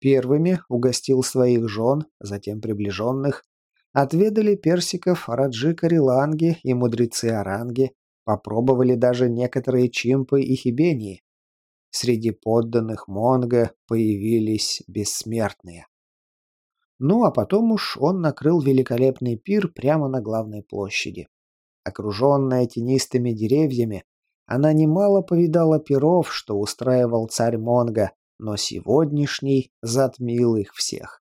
Первыми угостил своих жен, затем приближенных, отведали персиков Раджи Кариланги и мудрецы Аранги, попробовали даже некоторые чимпы и хибении. Среди подданных Монго появились бессмертные. Ну а потом уж он накрыл великолепный пир прямо на главной площади. Окруженная тенистыми деревьями, она немало повидала пиров, что устраивал царь Монго, но сегодняшний затмил их всех.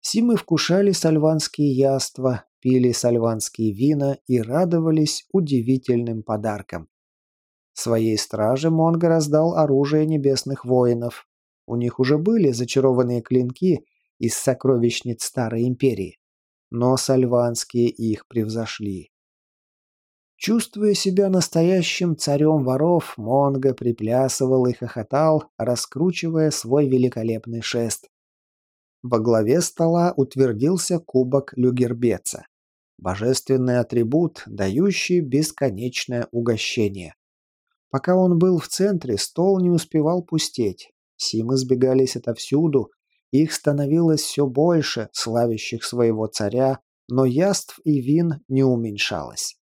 Симы вкушали сальванские яства, пили сальванские вина и радовались удивительным подаркам. Своей страже Монго раздал оружие небесных воинов. У них уже были зачарованные клинки из сокровищниц Старой Империи, но сальванские их превзошли. Чувствуя себя настоящим царем воров, Монго приплясывал и хохотал, раскручивая свой великолепный шест. Во главе стола утвердился кубок люгербеца. Божественный атрибут, дающий бесконечное угощение. Пока он был в центре, стол не успевал пустеть. Симы сбегались отовсюду, их становилось все больше, славящих своего царя, но яств и вин не уменьшалось.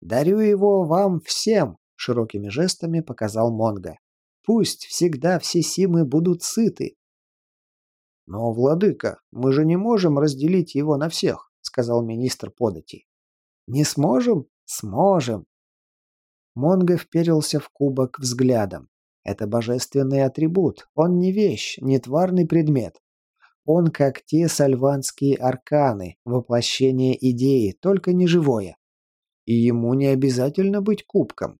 «Дарю его вам всем!» — широкими жестами показал Монго. «Пусть всегда все симы будут сыты, «Но, владыка, мы же не можем разделить его на всех», — сказал министр подати. «Не сможем? Сможем». Монго вперился в кубок взглядом. Это божественный атрибут, он не вещь, не тварный предмет. Он как те сальванские арканы, воплощение идеи, только не живое. И ему не обязательно быть кубком.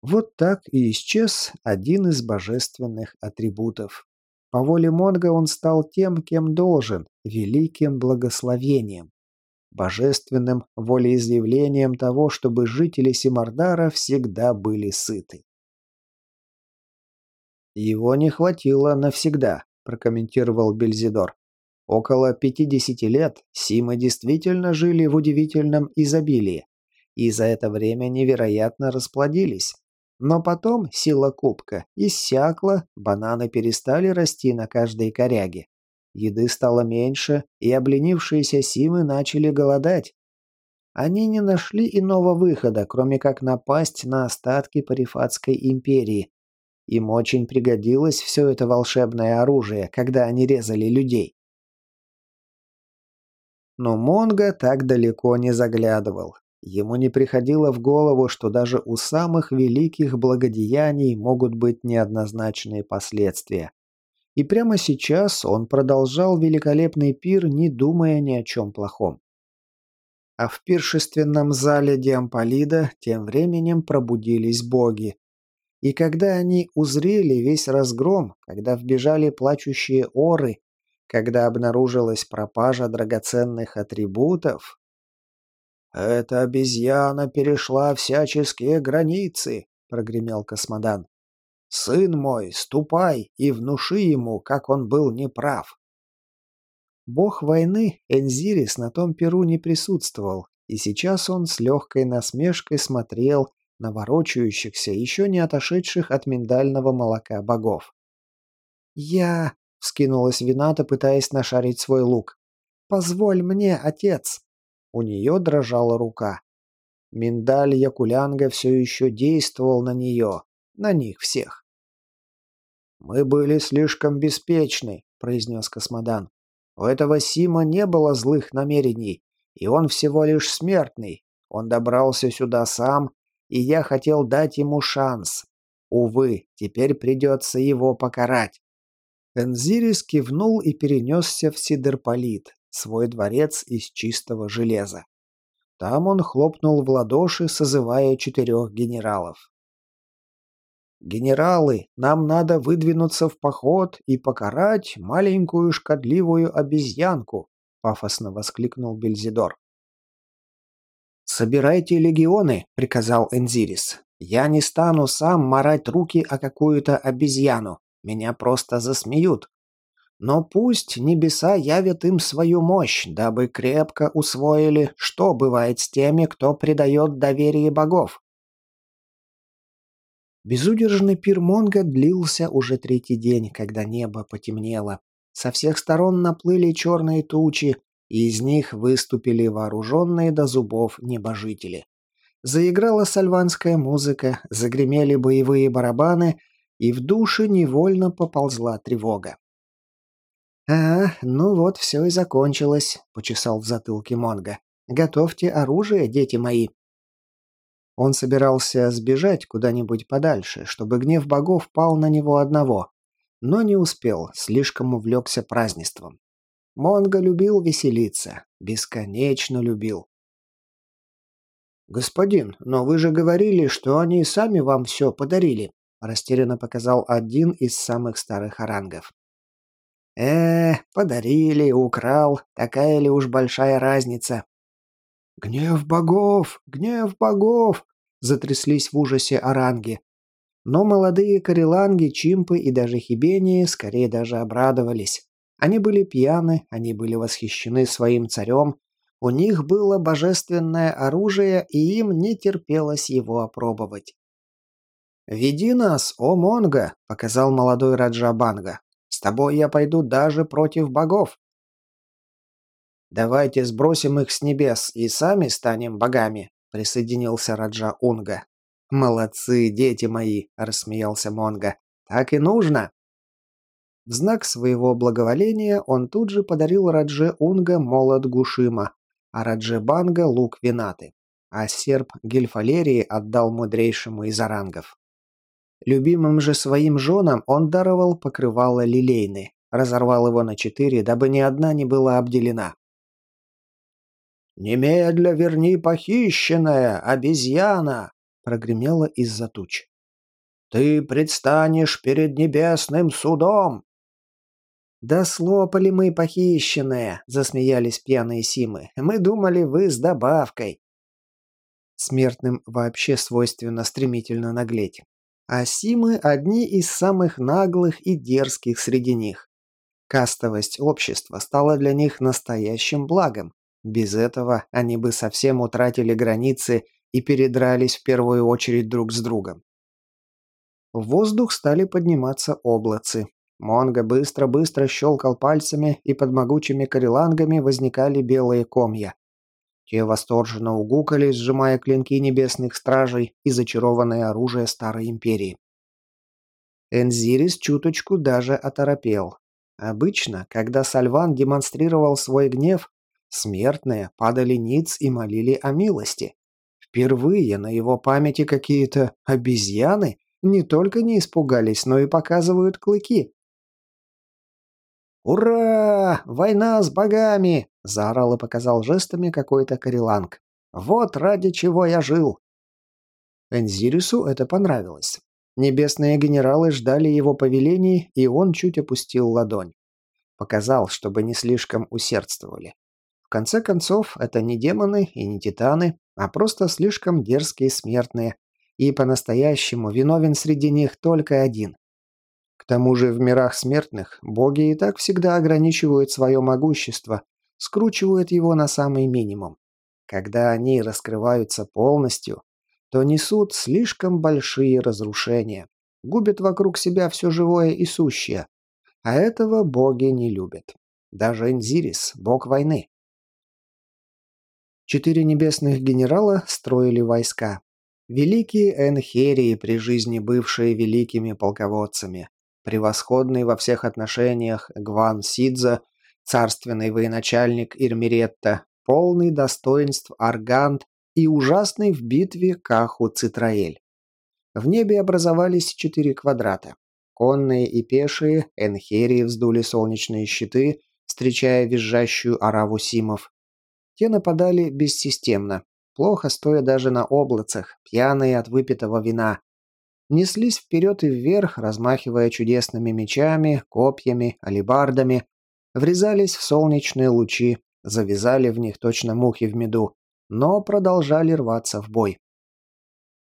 Вот так и исчез один из божественных атрибутов. По воле Монга он стал тем, кем должен, великим благословением, божественным волеизъявлением того, чтобы жители Симардара всегда были сыты. «Его не хватило навсегда», – прокомментировал Бельзидор. «Около 50 лет Симы действительно жили в удивительном изобилии, и за это время невероятно расплодились. Но потом сила кубка иссякла, бананы перестали расти на каждой коряге. Еды стало меньше, и обленившиеся симы начали голодать. Они не нашли иного выхода, кроме как напасть на остатки Парифатской империи. Им очень пригодилось все это волшебное оружие, когда они резали людей. Но Монго так далеко не заглядывал. Ему не приходило в голову, что даже у самых великих благодеяний могут быть неоднозначные последствия. И прямо сейчас он продолжал великолепный пир, не думая ни о чем плохом. А в пиршественном зале Диамполида тем временем пробудились боги. И когда они узрели весь разгром, когда вбежали плачущие оры, когда обнаружилась пропажа драгоценных атрибутов, «Эта обезьяна перешла всяческие границы», — прогремел Космодан. «Сын мой, ступай и внуши ему, как он был неправ». Бог войны Энзирис на том перу не присутствовал, и сейчас он с легкой насмешкой смотрел на ворочающихся, еще не отошедших от миндального молока богов. «Я...» — вскинулась Вината, пытаясь нашарить свой лук. «Позволь мне, отец!» У нее дрожала рука. Миндаль Якулянга все еще действовал на нее, на них всех. «Мы были слишком беспечны», — произнес Космодан. «У этого Сима не было злых намерений, и он всего лишь смертный. Он добрался сюда сам, и я хотел дать ему шанс. Увы, теперь придется его покарать». Энзирис кивнул и перенесся в Сидерполит, свой дворец из чистого железа. Там он хлопнул в ладоши, созывая четырех генералов. «Генералы, нам надо выдвинуться в поход и покарать маленькую шкодливую обезьянку», — пафосно воскликнул Бельзидор. «Собирайте легионы», — приказал Энзирис. «Я не стану сам марать руки о какую-то обезьяну. Меня просто засмеют. Но пусть небеса явят им свою мощь, дабы крепко усвоили, что бывает с теми, кто предает доверие богов. Безудержный пир Монга длился уже третий день, когда небо потемнело. Со всех сторон наплыли черные тучи, и из них выступили вооруженные до зубов небожители. Заиграла сальванская музыка, загремели боевые барабаны, и в душе невольно поползла тревога. «А, ну вот все и закончилось», — почесал в затылке Монга. «Готовьте оружие, дети мои». Он собирался сбежать куда-нибудь подальше, чтобы гнев богов пал на него одного, но не успел, слишком увлекся празднеством. Монго любил веселиться, бесконечно любил. «Господин, но вы же говорили, что они сами вам все подарили», растерянно показал один из самых старых орангов. «Э, подарили, украл, такая ли уж большая разница?» «Гнев богов! Гнев богов!» затряслись в ужасе оранги. Но молодые кареланги, чимпы и даже хибении скорее даже обрадовались. Они были пьяны, они были восхищены своим царем, у них было божественное оружие, и им не терпелось его опробовать. «Веди нас, о Монго!» — показал молодой Раджа Банга. «С тобой я пойду даже против богов». «Давайте сбросим их с небес и сами станем богами», — присоединился Раджа Унга. «Молодцы, дети мои!» — рассмеялся Монго. «Так и нужно!» В знак своего благоволения он тут же подарил Радже Унга молот Гушима, а Радже Банга лук Винаты, а серп Гельфалерии отдал мудрейшему из орангов. Любимым же своим женам он даровал покрывало лилейны, разорвал его на четыре, дабы ни одна не была обделена. «Немедля верни похищенная, обезьяна!» прогремело из-за туч. «Ты предстанешь перед небесным судом!» «Да слопали мы похищенное!» — засмеялись пьяные Симы. «Мы думали, вы с добавкой!» Смертным вообще свойственно стремительно наглеть. А Симы – одни из самых наглых и дерзких среди них. Кастовость общества стала для них настоящим благом. Без этого они бы совсем утратили границы и передрались в первую очередь друг с другом. В воздух стали подниматься облацы. Монго быстро-быстро щелкал пальцами, и под могучими карелангами возникали белые комья. Те восторженно угукали, сжимая клинки небесных стражей и зачарованное оружие Старой Империи. Энзирис чуточку даже оторопел. Обычно, когда Сальван демонстрировал свой гнев, смертные падали ниц и молили о милости. Впервые на его памяти какие-то обезьяны не только не испугались, но и показывают клыки. «Ура! Война с богами!» – заорал и показал жестами какой-то кареланг. «Вот ради чего я жил!» Энзирису это понравилось. Небесные генералы ждали его повелений, и он чуть опустил ладонь. Показал, чтобы не слишком усердствовали. В конце концов, это не демоны и не титаны, а просто слишком дерзкие смертные, и по-настоящему виновен среди них только один к тому же в мирах смертных боги и так всегда ограничивают свое могущество, скручивают его на самый минимум. Когда они раскрываются полностью, то несут слишком большие разрушения, губят вокруг себя все живое и сущее. А этого боги не любят. Даже Энзирис, бог войны. Четыре небесных генерала строили войска. Великие Энхерии, при жизни бывшие великими полководцами превосходный во всех отношениях Гван Сидза, царственный военачальник Ирмиретта, полный достоинств Аргант и ужасный в битве Каху Цитраэль. В небе образовались четыре квадрата. Конные и пешие энхерии вздули солнечные щиты, встречая визжащую ораву симов. Те нападали бессистемно, плохо стоя даже на облацах, пьяные от выпитого вина неслись вперед и вверх, размахивая чудесными мечами, копьями, алебардами, врезались в солнечные лучи, завязали в них точно мухи в меду, но продолжали рваться в бой.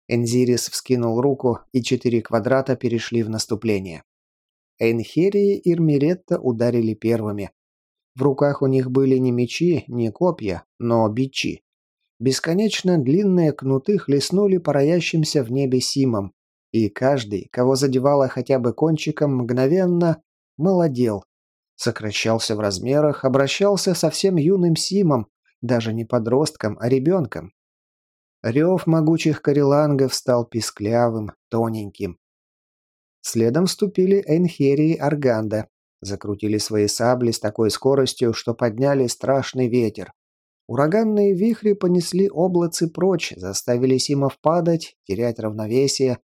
Энзирис вскинул руку, и четыре квадрата перешли в наступление. Энхерии и Ирмиретта ударили первыми. В руках у них были не мечи, не копья, но бичи. Бесконечно длинные кнуты хлестнули по роящимся в небе симам, и каждый, кого задевало хотя бы кончиком, мгновенно молодел, сокращался в размерах, обращался совсем юным Симом, даже не подростком, а ребенком. Рев могучих карелангов стал писклявым, тоненьким. Следом вступили Энхери и Арганда, закрутили свои сабли с такой скоростью, что подняли страшный ветер. Ураганные вихри понесли облацы прочь, заставили Симов падать, терять равновесие.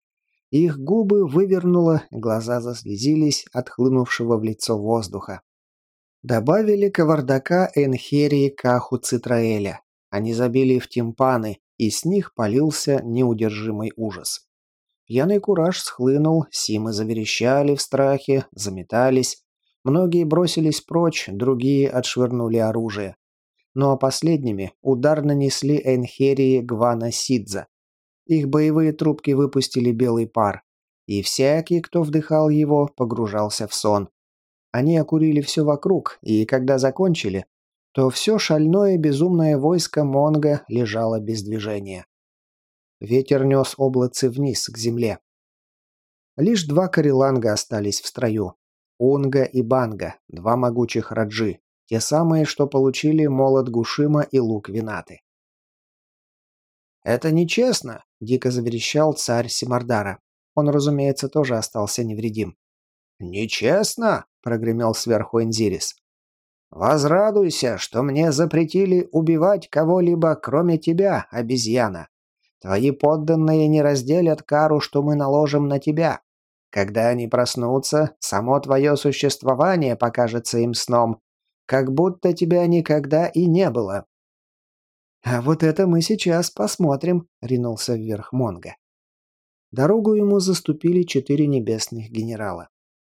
Их губы вывернуло, глаза заслезились от хлынувшего в лицо воздуха. Добавили кавардака Энхерии Каху Цитраэля. Они забили в тимпаны, и с них полился неудержимый ужас. Пьяный кураж схлынул, симы заверещали в страхе, заметались. Многие бросились прочь, другие отшвырнули оружие. Ну а последними удар нанесли Энхерии Гвана Сидза. Их боевые трубки выпустили белый пар, и всякий, кто вдыхал его, погружался в сон. Они окурили все вокруг, и когда закончили, то все шальное безумное войско Монго лежало без движения. Ветер нес облацы вниз, к земле. Лишь два кареланга остались в строю. Унга и Банга, два могучих раджи, те самые, что получили молот Гушима и лук Винаты. «Это нечестно!» – дико заверещал царь Симардара. Он, разумеется, тоже остался невредим. «Нечестно?» – прогремел сверху Энзирис. «Возрадуйся, что мне запретили убивать кого-либо, кроме тебя, обезьяна. Твои подданные не разделят кару, что мы наложим на тебя. Когда они проснутся, само твое существование покажется им сном, как будто тебя никогда и не было». «А вот это мы сейчас посмотрим», — ринулся вверх Монго. Дорогу ему заступили четыре небесных генерала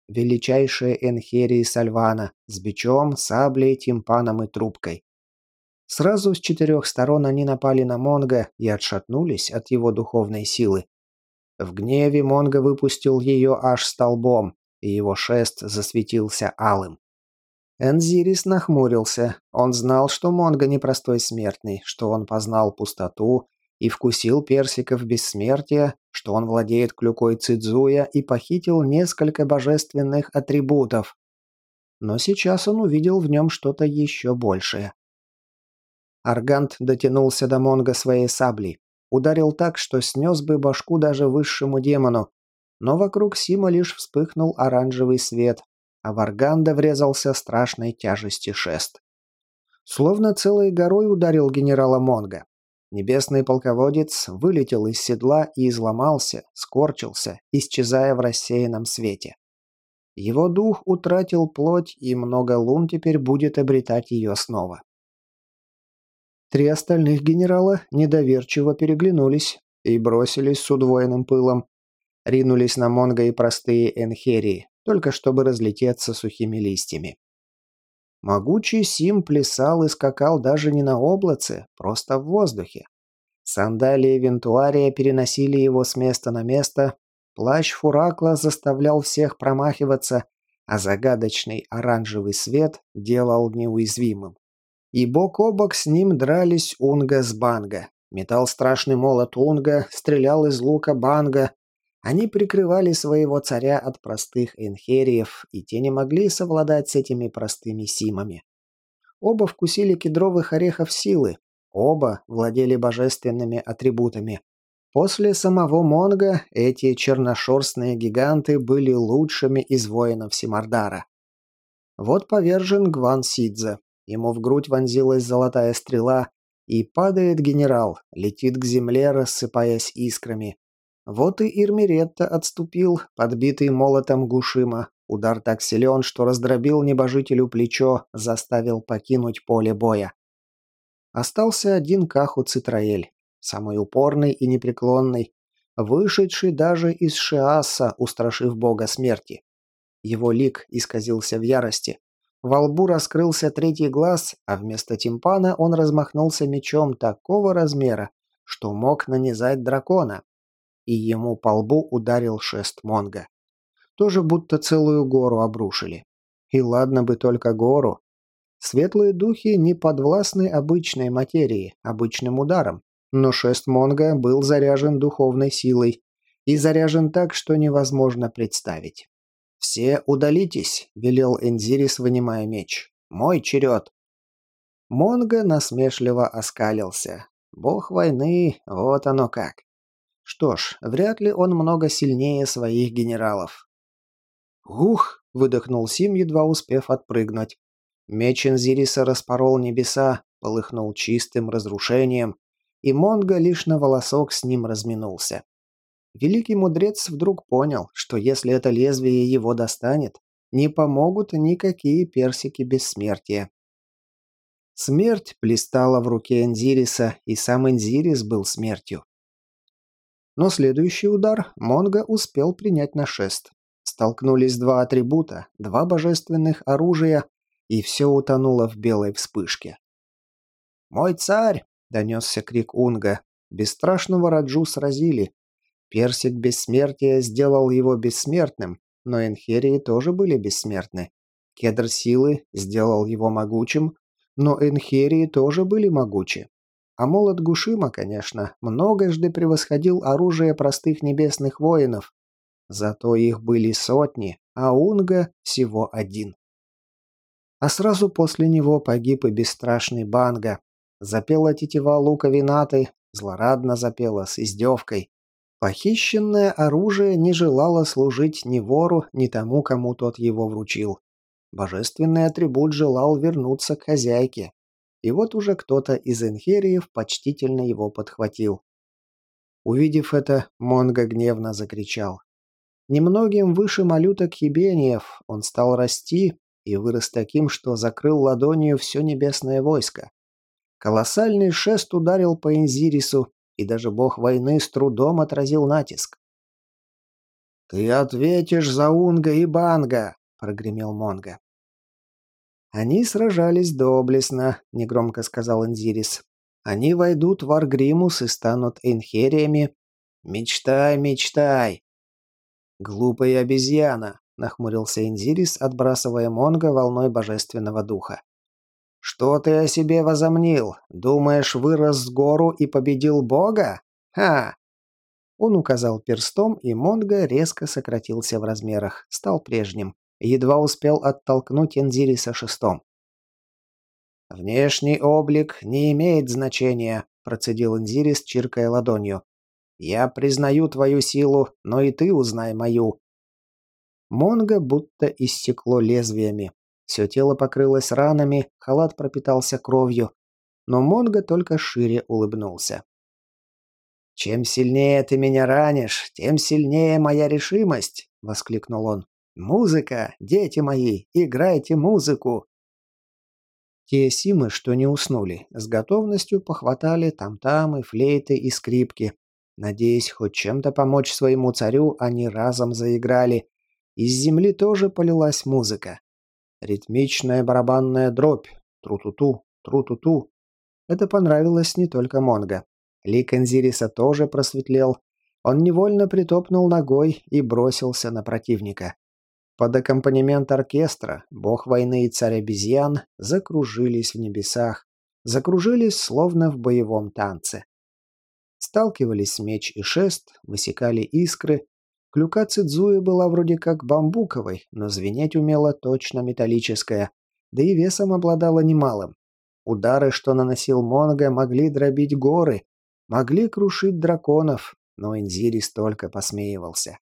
величайшие Энхерии Сальвана, с бичом, саблей, тимпаном и трубкой. Сразу с четырех сторон они напали на Монго и отшатнулись от его духовной силы. В гневе Монго выпустил ее аж столбом, и его шест засветился алым. Энзирис нахмурился. Он знал, что Монго непростой смертный, что он познал пустоту и вкусил персиков бессмертия, что он владеет клюкой Цидзуя и похитил несколько божественных атрибутов. Но сейчас он увидел в нем что-то еще большее. Аргант дотянулся до Монга своей саблей. Ударил так, что снес бы башку даже высшему демону. Но вокруг Сима лишь вспыхнул оранжевый свет, а в Арганда врезался страшной тяжести шест. Словно целой горой ударил генерала Монга. Небесный полководец вылетел из седла и изломался, скорчился, исчезая в рассеянном свете. Его дух утратил плоть, и много лун теперь будет обретать ее снова. Три остальных генерала недоверчиво переглянулись и бросились с удвоенным пылом. Ринулись на Монго и простые энхерии, только чтобы разлететься сухими листьями. Могучий Сим плясал и скакал даже не на облаце, просто в воздухе. Сандалии Вентуария переносили его с места на место, плащ Фуракла заставлял всех промахиваться, а загадочный оранжевый свет делал неуязвимым. И бок о бок с ним дрались Унга с Банга. Метал страшный молот Унга, стрелял из лука Банга, они прикрывали своего царя от простых энхериев, и те не могли совладать с этими простыми симами. Оба вкусили кедровых орехов силы, оба владели божественными атрибутами. После самого Монга эти черношерстные гиганты были лучшими из воинов Симардара. Вот повержен Гван Сидзе. Ему в грудь вонзилась золотая стрела, и падает генерал, летит к земле, рассыпаясь искрами. Вот и Ирмиретта отступил, подбитый молотом Гушима. Удар так силен, что раздробил небожителю плечо, заставил покинуть поле боя. Остался один Каху Цитраэль, самый упорный и непреклонный, вышедший даже из Шиаса, устрашив бога смерти. Его лик исказился в ярости. Во лбу раскрылся третий глаз, а вместо тимпана он размахнулся мечом такого размера, что мог нанизать дракона и ему по лбу ударил шест Монга. Тоже будто целую гору обрушили. И ладно бы только гору. Светлые духи не подвластны обычной материи, обычным ударом. Но шест Монга был заряжен духовной силой, и заряжен так, что невозможно представить. «Все удалитесь», — велел Энзирис, вынимая меч. «Мой черед». Монго насмешливо оскалился. «Бог войны, вот оно как». Что ж, вряд ли он много сильнее своих генералов. «Ух!» — выдохнул Сим, едва успев отпрыгнуть. Меч Энзириса распорол небеса, полыхнул чистым разрушением, и Монго лишь на волосок с ним разминулся. Великий мудрец вдруг понял, что если это лезвие его достанет, не помогут никакие персики бессмертия. Смерть блистала в руке Энзириса, и сам Энзирис был смертью. Но следующий удар Монго успел принять на шест. Столкнулись два атрибута, два божественных оружия, и все утонуло в белой вспышке. «Мой царь!» — донесся крик Унга. Бесстрашного Раджу сразили, Персик бессмертия сделал его бессмертным, но Энхерии тоже были бессмертны. Кедр силы сделал его могучим, но Энхерии тоже были могучи. А молот Гушима, конечно, многожды превосходил оружие простых небесных воинов. Зато их были сотни, а Унга всего один. А сразу после него погиб и бесстрашный Банга. Запела тетива лука винаты, злорадно запела с издевкой. Похищенное оружие не желало служить ни вору, ни тому, кому тот его вручил. Божественный атрибут желал вернуться к хозяйке. И вот уже кто-то из инхериев почтительно его подхватил. Увидев это, Монго гневно закричал. Немногим выше малюток Хибениев он стал расти и вырос таким, что закрыл ладонью все небесное войско. Колоссальный шест ударил по Инзирису, и даже бог войны с трудом отразил натиск. «Ты ответишь за Унга и Банга!» — прогремел Монга. «Они сражались доблестно», — негромко сказал Инзирис. «Они войдут в Аргримус и станут инхериями. Мечтай, мечтай!» «Глупая обезьяна!» — нахмурился Инзирис, отбрасывая Монга волной божественного духа. «Что ты о себе возомнил? Думаешь, вырос с гору и победил Бога? Ха!» Он указал перстом, и Монго резко сократился в размерах, стал прежним. Едва успел оттолкнуть Энзириса шестом. «Внешний облик не имеет значения», – процедил Энзирис, чиркая ладонью. «Я признаю твою силу, но и ты узнай мою». Монго будто иссекло лезвиями. Все тело покрылось ранами, халат пропитался кровью, но Монго только шире улыбнулся. «Чем сильнее ты меня ранишь, тем сильнее моя решимость!» — воскликнул он. «Музыка! Дети мои, играйте музыку!» Те симы, что не уснули, с готовностью похватали там-тамы, флейты и скрипки. Надеясь хоть чем-то помочь своему царю, они разом заиграли. Из земли тоже полилась музыка. Ритмичная барабанная дробь. Тру-ту-ту, тру-ту-ту. Это понравилось не только Монго. Лик Энзириса тоже просветлел. Он невольно притопнул ногой и бросился на противника. Под аккомпанемент оркестра бог войны и царь обезьян закружились в небесах. Закружились, словно в боевом танце. Сталкивались меч и шест, высекали искры, Клюка Цидзуи была вроде как бамбуковой, но звенеть умела точно металлическая, да и весом обладала немалым. Удары, что наносил Монго, могли дробить горы, могли крушить драконов, но Инзирис только посмеивался.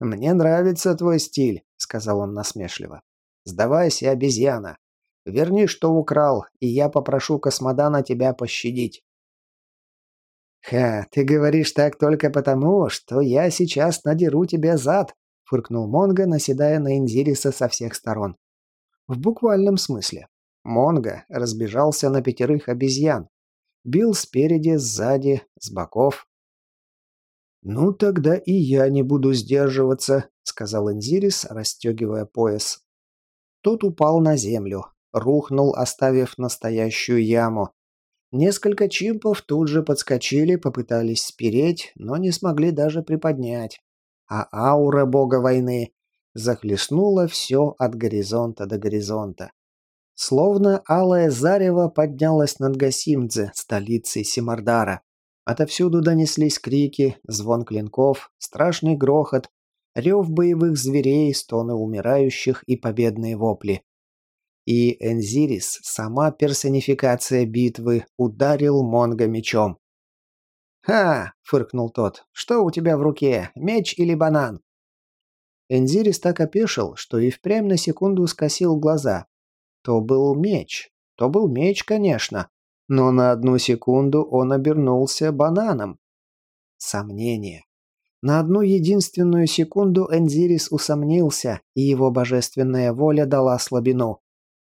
«Мне нравится твой стиль», — сказал он насмешливо. «Сдавайся, обезьяна. Верни, что украл, и я попрошу Космодана тебя пощадить». «Ха, ты говоришь так только потому, что я сейчас надеру тебе зад», — фыркнул Монго, наседая на Инзириса со всех сторон. В буквальном смысле. Монго разбежался на пятерых обезьян. Бил спереди, сзади, с боков. «Ну, тогда и я не буду сдерживаться», — сказал Инзирис, расстегивая пояс. Тот упал на землю, рухнул, оставив настоящую яму. Несколько чимпов тут же подскочили, попытались спереть, но не смогли даже приподнять. А аура бога войны захлестнула все от горизонта до горизонта. Словно алое зарево поднялось над Гасимдзе, столицей Симардара. Отовсюду донеслись крики, звон клинков, страшный грохот, рев боевых зверей, стоны умирающих и победные вопли. И Энзирис, сама персонификация битвы, ударил Монго мечом. «Ха!» — фыркнул тот. «Что у тебя в руке? Меч или банан?» Энзирис так опешил, что и впрямь на секунду скосил глаза. То был меч. То был меч, конечно. Но на одну секунду он обернулся бананом. Сомнение. На одну единственную секунду Энзирис усомнился, и его божественная воля дала слабину.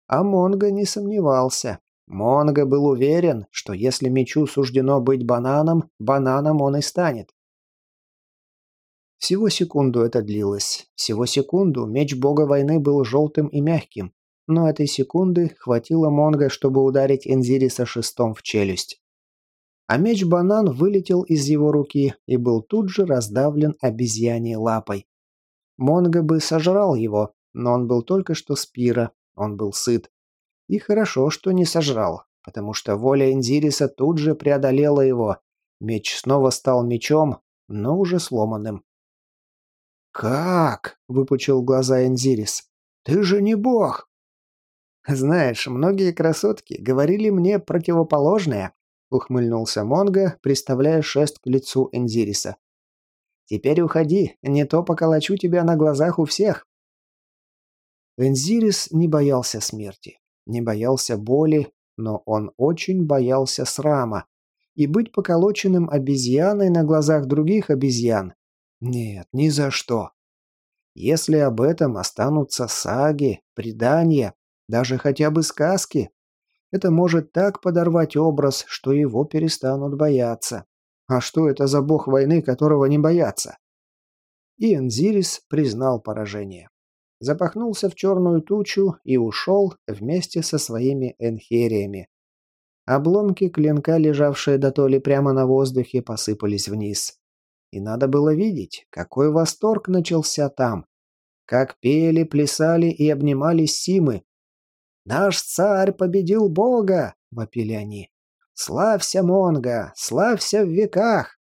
А Монго не сомневался. Монго был уверен, что если мечу суждено быть бананом, бананом он и станет. Всего секунду это длилось. Всего секунду меч бога войны был желтым и мягким, но этой секунды хватило Монго, чтобы ударить Энзириса шестом в челюсть. А меч-банан вылетел из его руки и был тут же раздавлен обезьяней лапой. Монго бы сожрал его, но он был только что спира, он был сыт. И хорошо, что не сожрал, потому что воля Энзириса тут же преодолела его. Меч снова стал мечом, но уже сломанным. «Как?» – выпучил глаза Энзирис. «Ты же не бог!» «Знаешь, многие красотки говорили мне противоположное», – ухмыльнулся Монго, приставляя шест к лицу Энзириса. «Теперь уходи, не то поколочу тебя на глазах у всех». Энзирис не боялся смерти, не боялся боли, но он очень боялся срама. И быть поколоченным обезьяной на глазах других обезьян нет, ни за что. Если об этом останутся саги, предания, даже хотя бы сказки, это может так подорвать образ, что его перестанут бояться. А что это за бог войны, которого не боятся? И Энзирис признал поражение. Запахнулся в черную тучу и ушел вместе со своими энхериями. Обломки клинка, лежавшие до толи прямо на воздухе, посыпались вниз. И надо было видеть, какой восторг начался там. Как пели, плясали и обнимались Симы. «Наш царь победил Бога!» — вопили они. «Славься, Монго! Славься в веках!»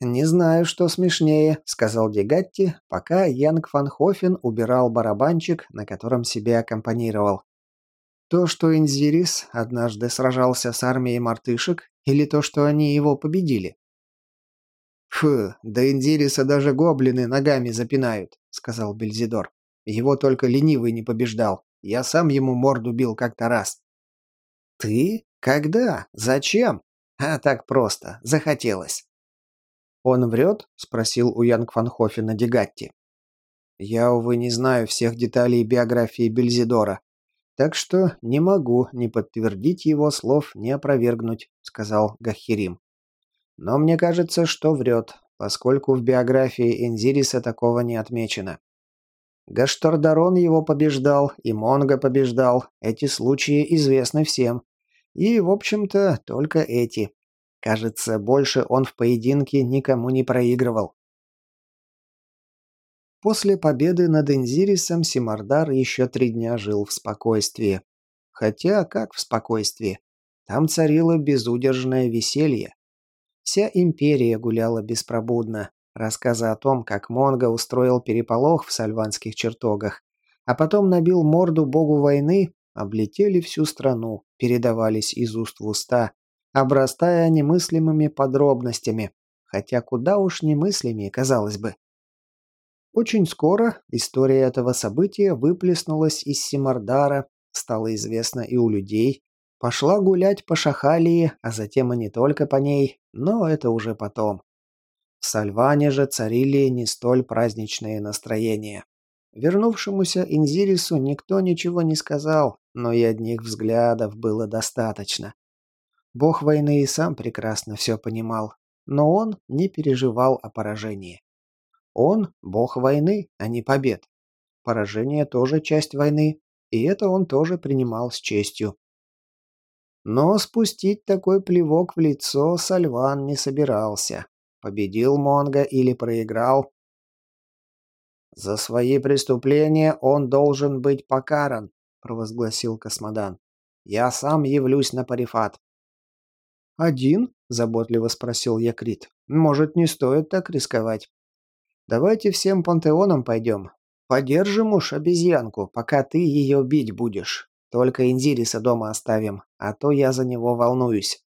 «Не знаю, что смешнее», — сказал Дегатти, пока Янг Фанхофен убирал барабанчик, на котором себе аккомпанировал. То, что Инзирис однажды сражался с армией мартышек, или то, что они его победили? «Фу, да Инзириса даже гоблины ногами запинают», — сказал Бельзидор. «Его только ленивый не побеждал. Я сам ему морду бил как-то раз». «Ты? Когда? Зачем?» «А так просто. Захотелось». «Он врет?» — спросил у Янг Фанхофена Дегатти. «Я, увы, не знаю всех деталей биографии Бельзидора», так что не могу ни подтвердить его слов, ни опровергнуть», — сказал Гахирим. «Но мне кажется, что врет, поскольку в биографии Энзириса такого не отмечено. Гаштордарон его побеждал, и Монго побеждал, эти случаи известны всем. И, в общем-то, только эти. Кажется, больше он в поединке никому не проигрывал. После победы над Энзирисом Симардар еще три дня жил в спокойствии. Хотя, как в спокойствии? Там царило безудержное веселье. Вся империя гуляла беспробудно. Рассказы о том, как Монго устроил переполох в сальванских чертогах, а потом набил морду богу войны, облетели всю страну, передавались из уст в уста, обрастая немыслимыми подробностями, хотя куда уж немыслимее, казалось бы. Очень скоро история этого события выплеснулась из Симардара, стала известна и у людей, пошла гулять по Шахалии, а затем и не только по ней, но это уже потом. В Сальване же царили не столь праздничные настроения. Вернувшемуся Инзирису никто ничего не сказал, но и одних взглядов было достаточно. Бог войны и сам прекрасно все понимал, но он не переживал о поражении. Он – бог войны, а не побед. Поражение тоже часть войны, и это он тоже принимал с честью. Но спустить такой плевок в лицо Сальван не собирался. Победил Монго или проиграл. «За свои преступления он должен быть покаран», – провозгласил Космодан. «Я сам явлюсь на Парифат». «Один?» – заботливо спросил Якрит. «Может, не стоит так рисковать? Давайте всем пантеоном пойдем. Подержим уж обезьянку, пока ты ее бить будешь. Только Инзириса дома оставим, а то я за него волнуюсь».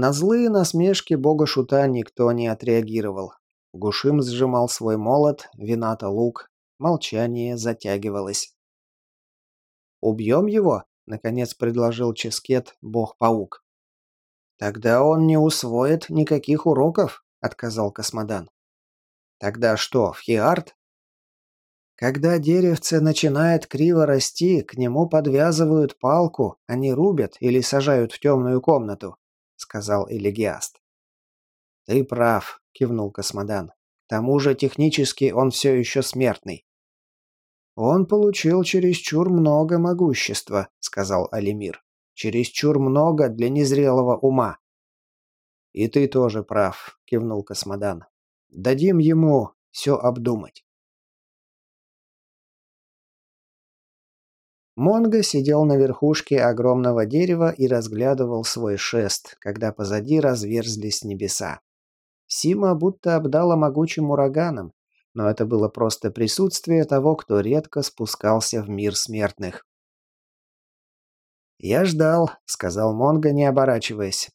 На злые насмешки бога шута никто не отреагировал. Гушим сжимал свой молот, Вината лук. Молчание затягивалось. «Убьем его?» — наконец предложил Ческет, бог-паук. «Тогда он не усвоит никаких уроков», — отказал Космодан. «Тогда что, в Хиарт?» «Когда деревце начинает криво расти, к нему подвязывают палку, не рубят или сажают в темную комнату», — сказал Элегиаст. «Ты прав», — кивнул Космодан. «К тому же технически он все еще смертный». «Он получил чересчур много могущества», — сказал Алимир. «Чересчур много для незрелого ума». «И ты тоже прав», — кивнул Космодан. «Дадим ему все обдумать». Монго сидел на верхушке огромного дерева и разглядывал свой шест, когда позади разверзлись небеса. Сима будто обдала могучим ураганом, но это было просто присутствие того, кто редко спускался в мир смертных. «Я ждал», — сказал Монго, не оборачиваясь.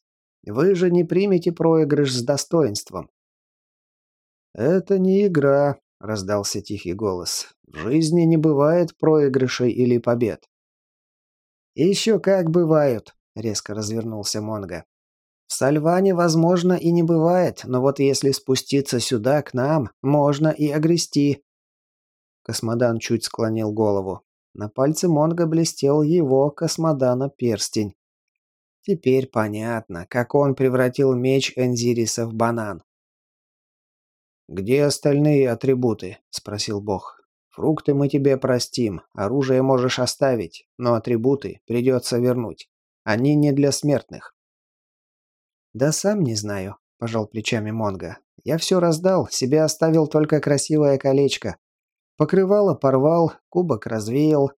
«Вы же не примете проигрыш с достоинством». «Это не игра», — раздался тихий голос. «В жизни не бывает проигрышей или побед». «Еще как бывают», — резко развернулся Монго. В Сальване, возможно, и не бывает, но вот если спуститься сюда, к нам, можно и огрести». Космодан чуть склонил голову. На пальце Монга блестел его, космодана, перстень. Теперь понятно, как он превратил меч Энзириса в банан. «Где остальные атрибуты?» – спросил бог. «Фрукты мы тебе простим, оружие можешь оставить, но атрибуты придется вернуть. Они не для смертных». «Да сам не знаю», – пожал плечами Монго. «Я все раздал, себе оставил только красивое колечко. Покрывало порвал, кубок развеял.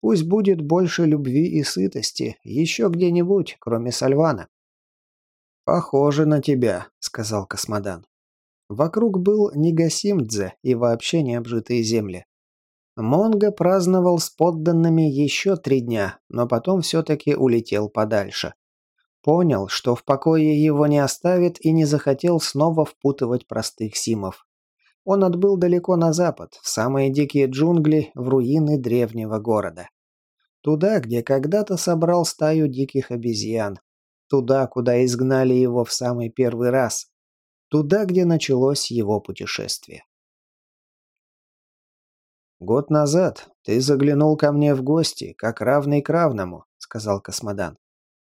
Пусть будет больше любви и сытости, еще где-нибудь, кроме Сальвана». «Похоже на тебя», – сказал Космодан. Вокруг был Негасимдзе и вообще необжитые земли. Монго праздновал с подданными еще три дня, но потом все-таки улетел подальше. Понял, что в покое его не оставит и не захотел снова впутывать простых симов. Он отбыл далеко на запад, в самые дикие джунгли, в руины древнего города. Туда, где когда-то собрал стаю диких обезьян. Туда, куда изгнали его в самый первый раз. Туда, где началось его путешествие. «Год назад ты заглянул ко мне в гости, как равный к равному», — сказал Космодан.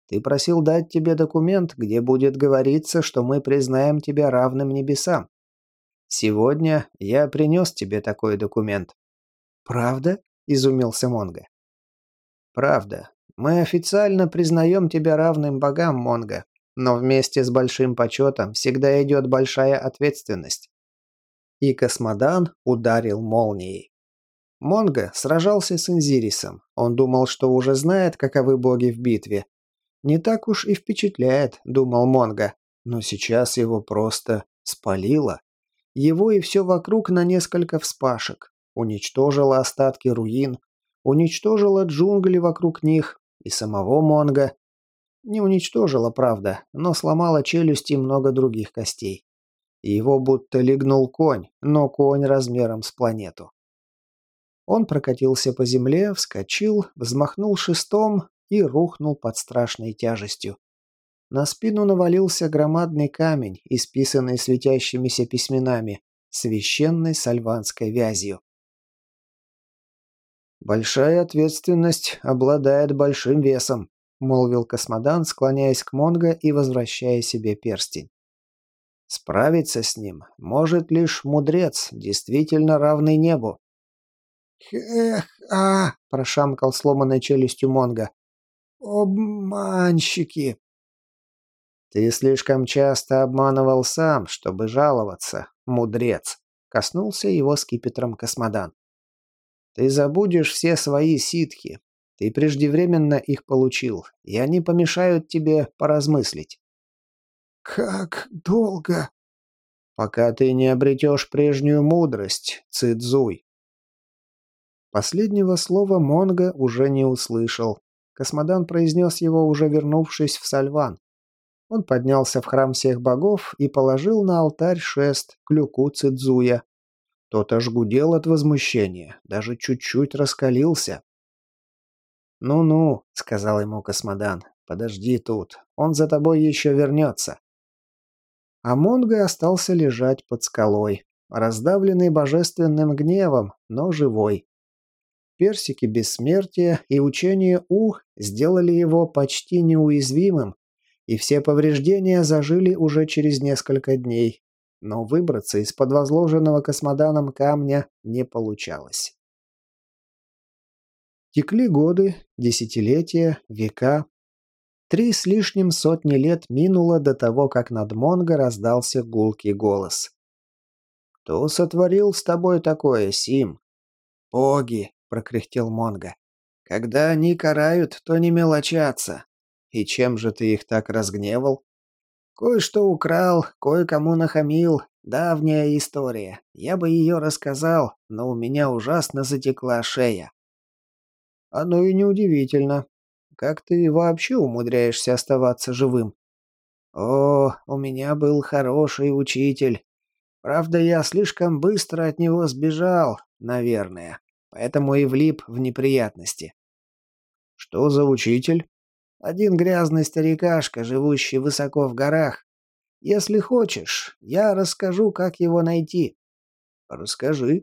Ты просил дать тебе документ, где будет говориться, что мы признаем тебя равным небесам. Сегодня я принес тебе такой документ». «Правда?» – изумился Монго. «Правда. Мы официально признаем тебя равным богам, Монго, но вместе с большим почетом всегда идет большая ответственность». И Космодан ударил молнией. Монго сражался с Инзирисом. Он думал, что уже знает, каковы боги в битве, не так уж и впечатляет, думал Монго, но сейчас его просто спалило. Его и все вокруг на несколько вспашек. Уничтожило остатки руин, уничтожило джунгли вокруг них и самого Монго. Не уничтожило, правда, но сломало челюсти и много других костей. Его будто легнул конь, но конь размером с планету. Он прокатился по земле, вскочил, взмахнул шестом и рухнул под страшной тяжестью. На спину навалился громадный камень, исписанный светящимися письменами, священной сальванской вязью. «Большая ответственность обладает большим весом», — молвил космодан, склоняясь к Монго и возвращая себе перстень. «Справиться с ним может лишь мудрец, действительно равный небу». «Эх-а!» — прошамкал сломанной челюстью Монго. «Обманщики!» «Ты слишком часто обманывал сам, чтобы жаловаться, мудрец!» Коснулся его скипетром космодан. «Ты забудешь все свои ситхи. Ты преждевременно их получил, и они помешают тебе поразмыслить. «Как долго?» «Пока ты не обретешь прежнюю мудрость, Цидзуй». Последнего слова Монго уже не услышал. Космодан произнес его, уже вернувшись в Сальван. Он поднялся в храм всех богов и положил на алтарь шест клюку Цидзуя. Тот аж гудел от возмущения, даже чуть-чуть раскалился. «Ну-ну», — сказал ему Космодан, — «подожди тут, он за тобой еще вернется». А Монго остался лежать под скалой, раздавленный божественным гневом, но живой. Персики бессмертия и учение Ух сделали его почти неуязвимым, и все повреждения зажили уже через несколько дней, но выбраться из-под возложенного космоданом камня не получалось. Текли годы, десятилетия, века, Три с лишним сотни лет минуло до того, как над Монго раздался гулкий голос. «Кто сотворил с тобой такое, Сим?» «Боги!» — прокряхтел Монго. «Когда они карают, то не мелочатся. И чем же ты их так разгневал?» «Кое-что украл, кое-кому нахамил. Давняя история. Я бы ее рассказал, но у меня ужасно затекла шея». «Оно и неудивительно. Как ты вообще умудряешься оставаться живым? О, у меня был хороший учитель. Правда, я слишком быстро от него сбежал, наверное. Поэтому и влип в неприятности. Что за учитель? Один грязный старикашка, живущий высоко в горах. Если хочешь, я расскажу, как его найти. Расскажи.